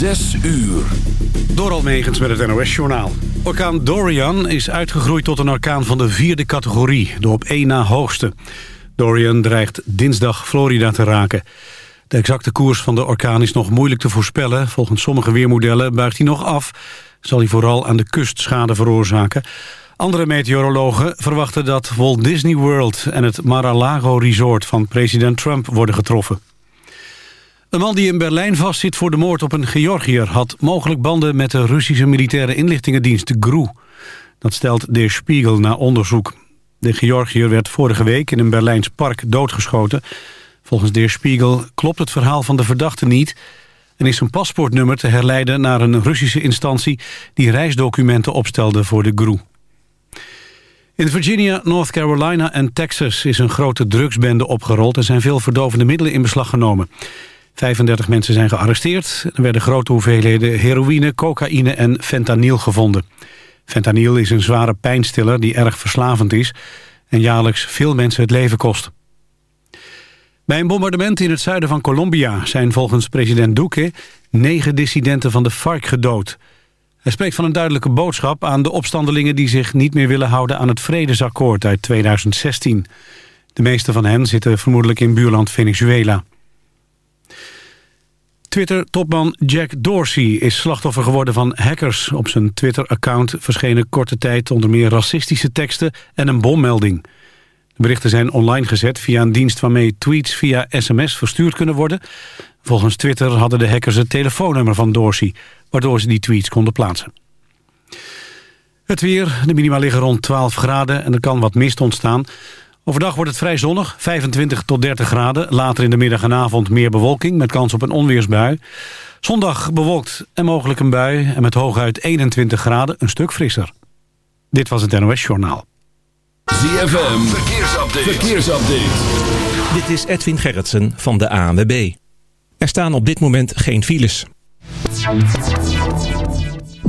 Zes uur. Door Almegens met het NOS-journaal. Orkaan Dorian is uitgegroeid tot een orkaan van de vierde categorie, de op één na hoogste. Dorian dreigt dinsdag Florida te raken. De exacte koers van de orkaan is nog moeilijk te voorspellen. Volgens sommige weermodellen buigt hij nog af. Zal hij vooral aan de kust schade veroorzaken. Andere meteorologen verwachten dat Walt Disney World en het Mar-a-Lago Resort van president Trump worden getroffen. Een man die in Berlijn vastzit voor de moord op een Georgiër... had mogelijk banden met de Russische militaire inlichtingendienst GRU. Dat stelt De Spiegel na onderzoek. De Georgiër werd vorige week in een Berlijns park doodgeschoten. Volgens De Spiegel klopt het verhaal van de verdachte niet... en is zijn paspoortnummer te herleiden naar een Russische instantie... die reisdocumenten opstelde voor de GRU. In Virginia, North Carolina en Texas is een grote drugsbende opgerold... en zijn veel verdovende middelen in beslag genomen. 35 mensen zijn gearresteerd. Er werden grote hoeveelheden heroïne, cocaïne en fentanyl gevonden. Fentanyl is een zware pijnstiller die erg verslavend is... en jaarlijks veel mensen het leven kost. Bij een bombardement in het zuiden van Colombia... zijn volgens president Duque negen dissidenten van de FARC gedood. Hij spreekt van een duidelijke boodschap aan de opstandelingen... die zich niet meer willen houden aan het vredesakkoord uit 2016. De meeste van hen zitten vermoedelijk in buurland Venezuela. Twitter-topman Jack Dorsey is slachtoffer geworden van hackers. Op zijn Twitter-account verschenen korte tijd onder meer racistische teksten en een bommelding. De berichten zijn online gezet via een dienst waarmee tweets via sms verstuurd kunnen worden. Volgens Twitter hadden de hackers het telefoonnummer van Dorsey, waardoor ze die tweets konden plaatsen. Het weer, de minima liggen rond 12 graden en er kan wat mist ontstaan. Overdag wordt het vrij zonnig, 25 tot 30 graden. Later in de middag en avond meer bewolking met kans op een onweersbui. Zondag bewolkt en mogelijk een bui en met hooguit 21 graden een stuk frisser. Dit was het NOS Journaal. ZFM, verkeersupdate. verkeersupdate. Dit is Edwin Gerritsen van de ANWB. Er staan op dit moment geen files.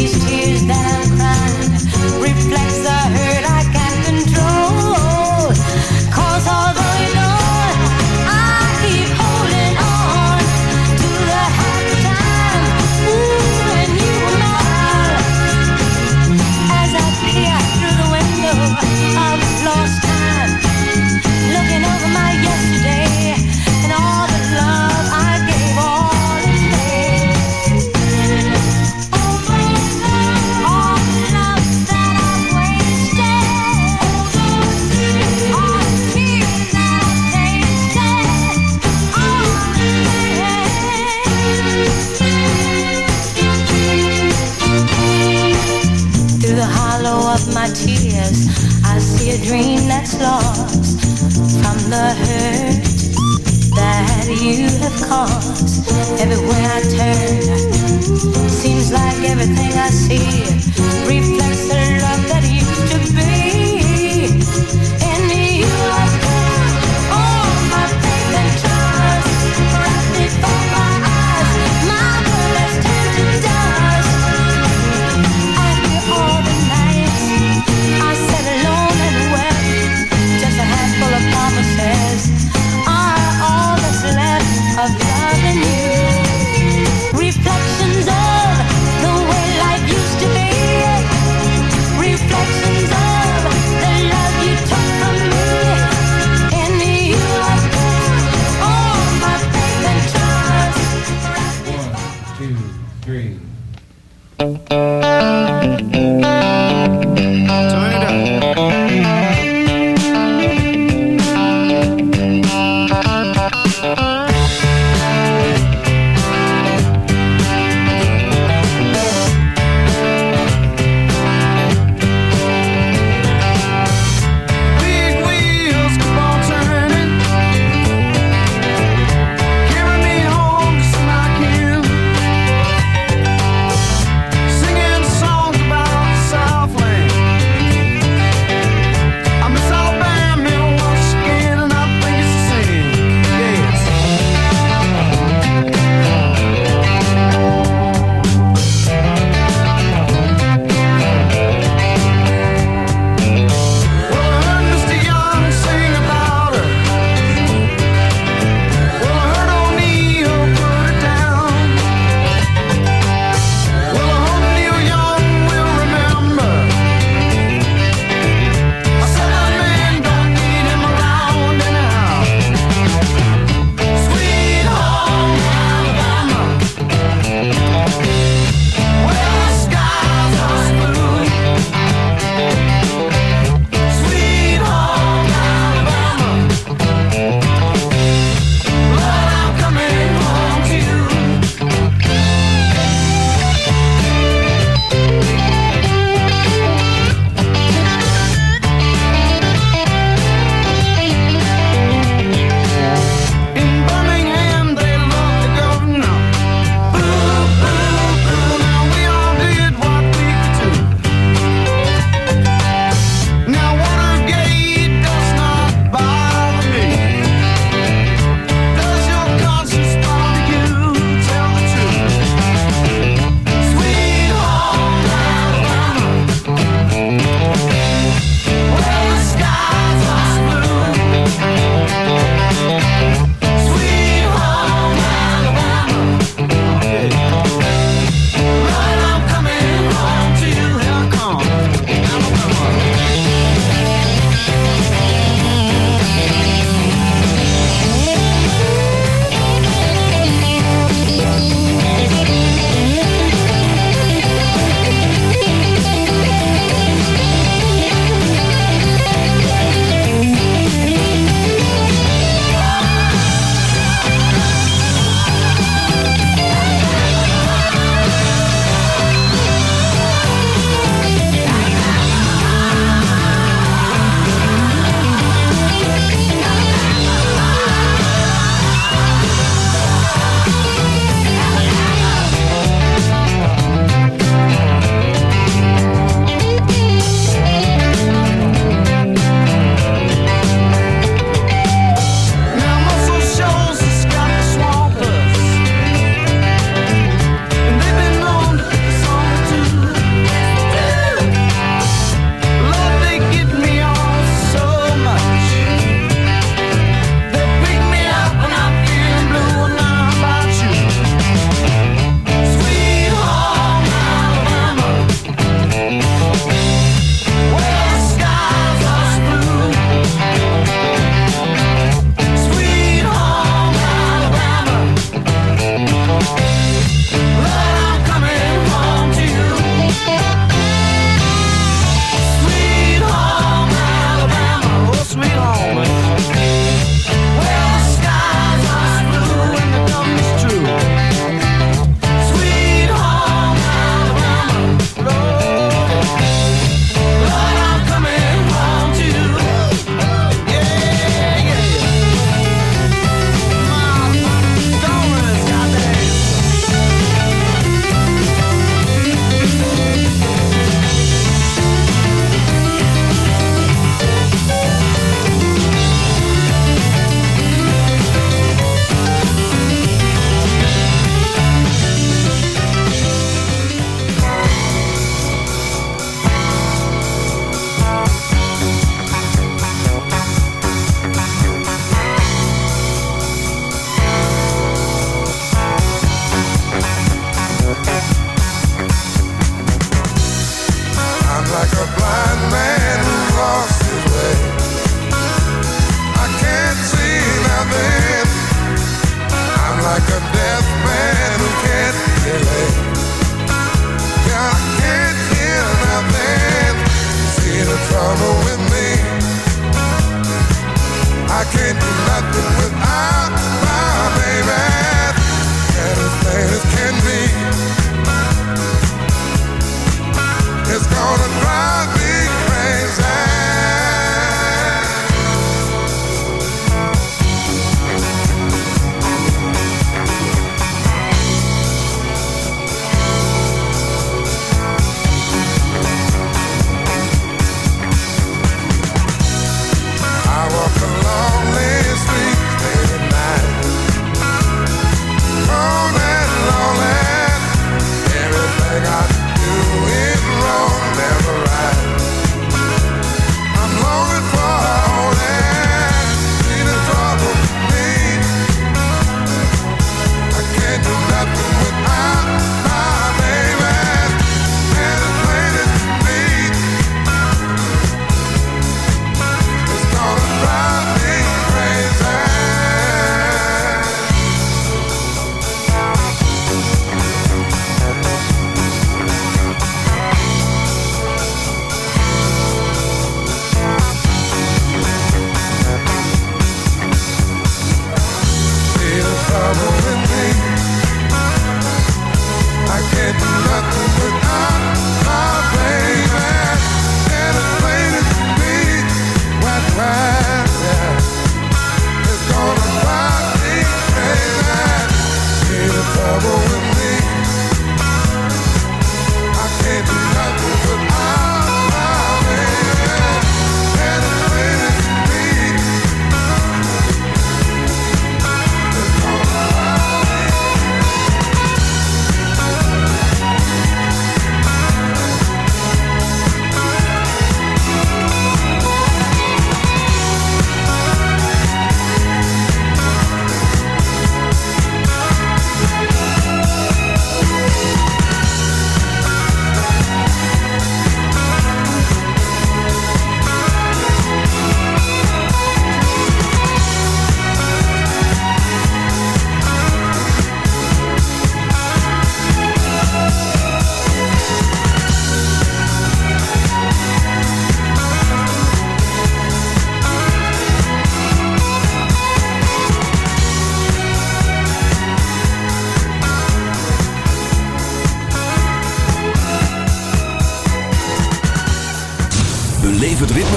These tears that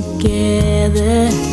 together.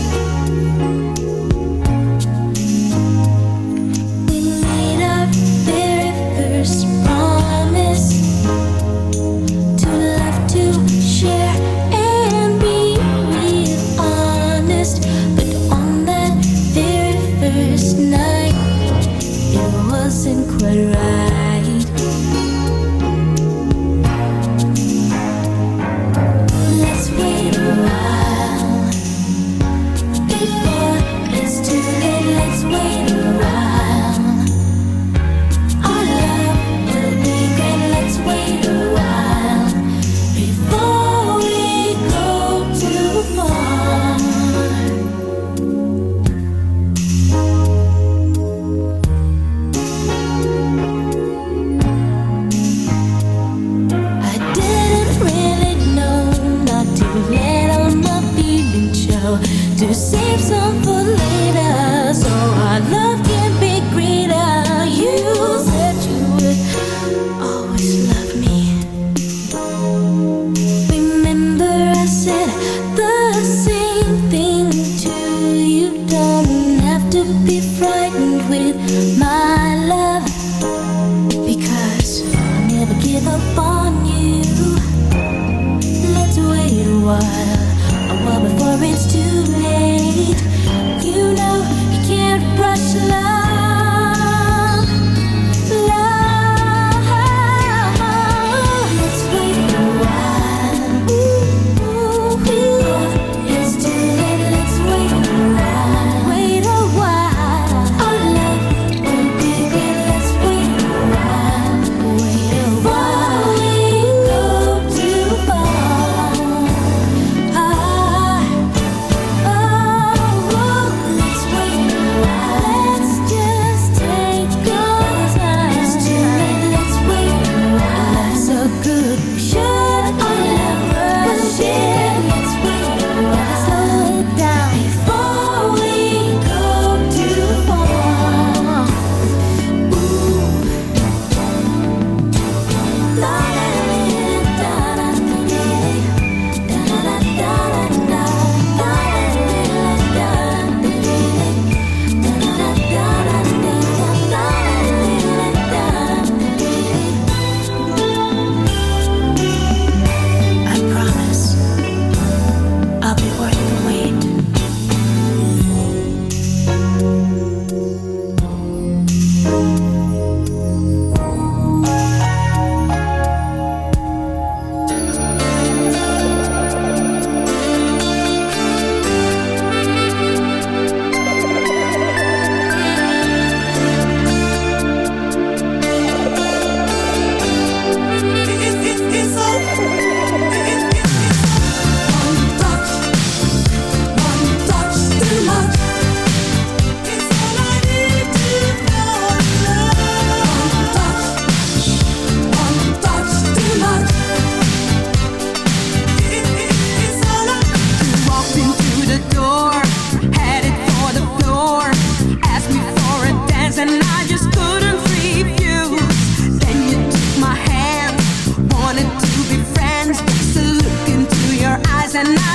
and I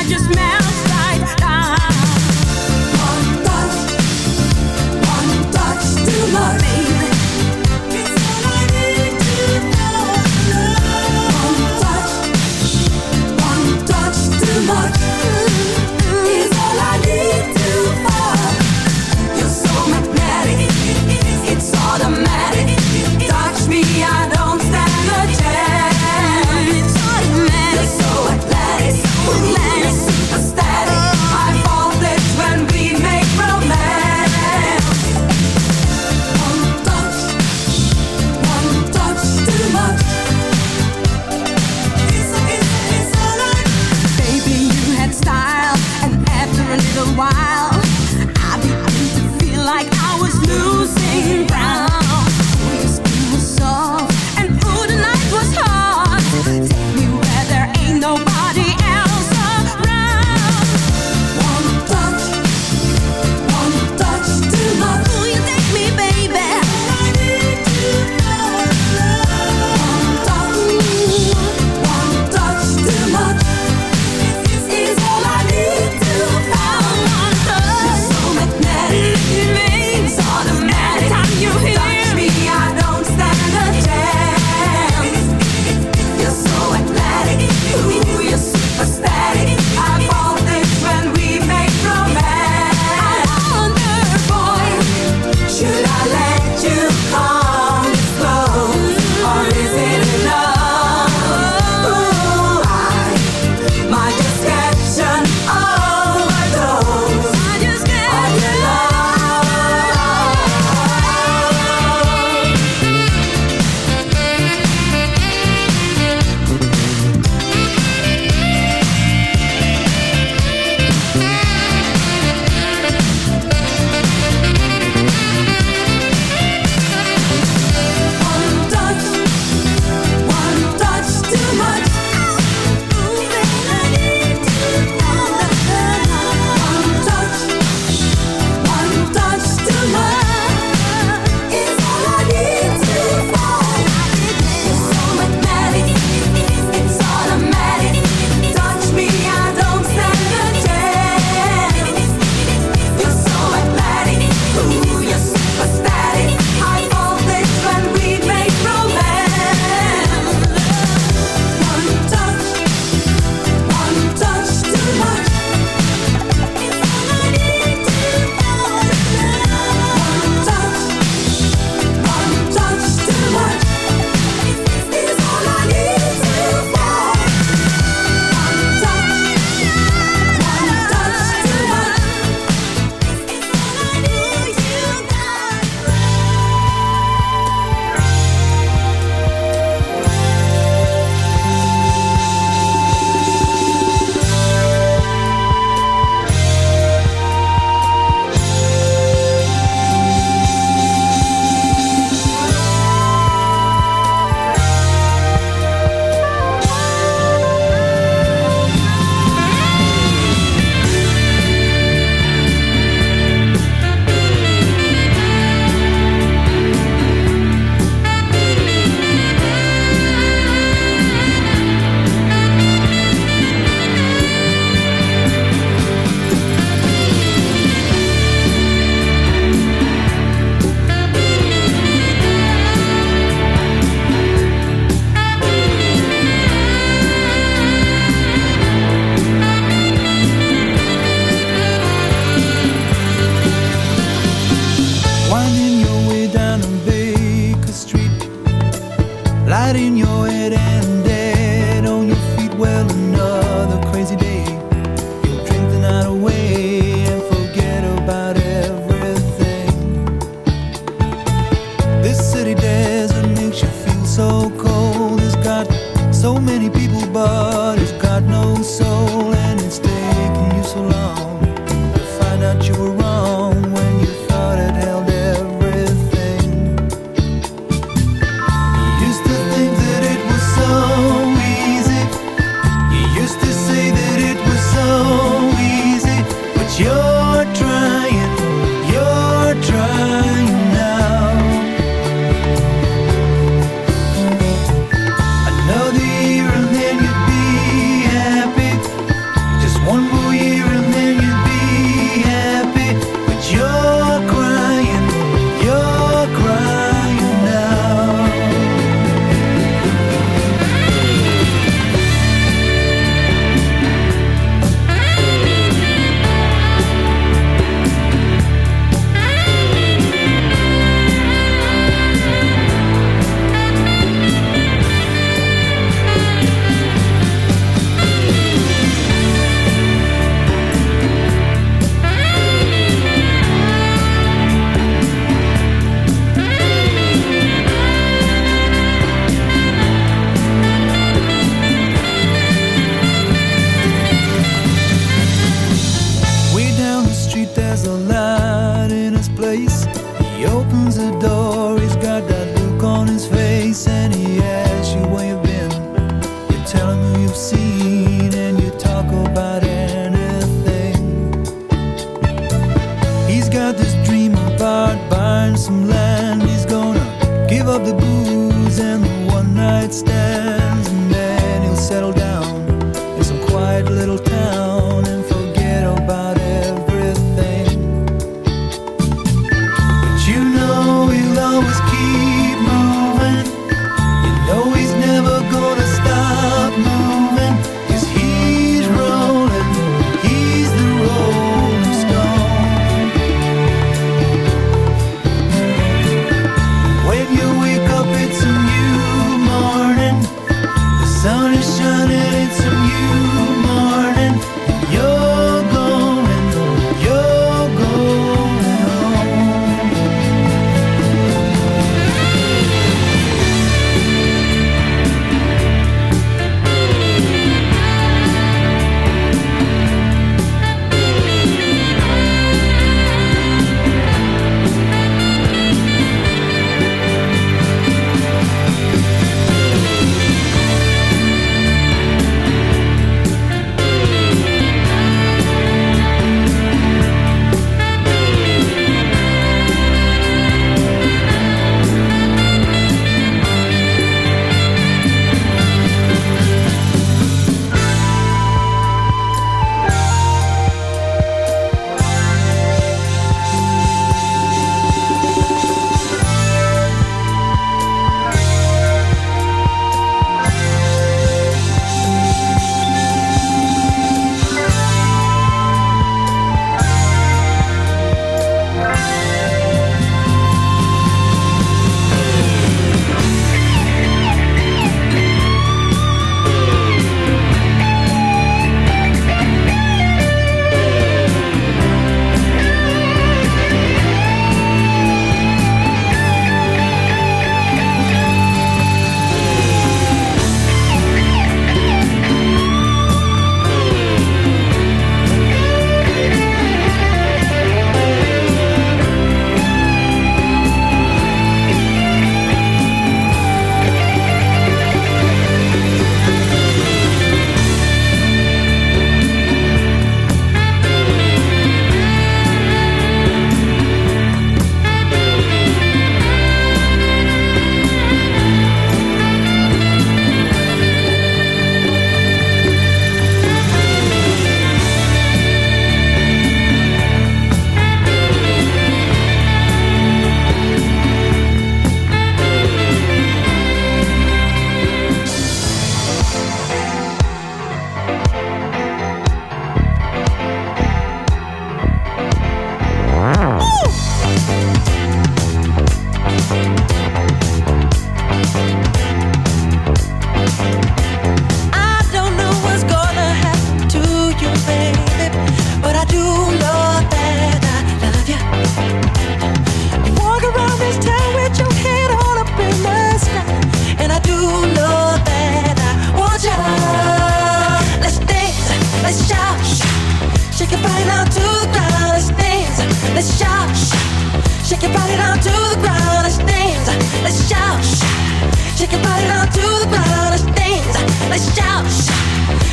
Shake your body down to the ground. Let's dance. Let's shout.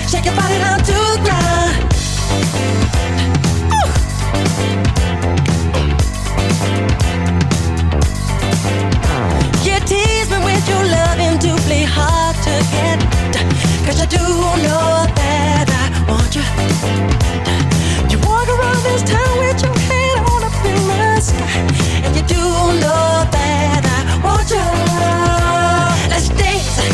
Shake your body down to the ground. You tease me with your loving to play hard to get. Cause I do know that I want you. You walk around this town with your head on up in the sky. And you do know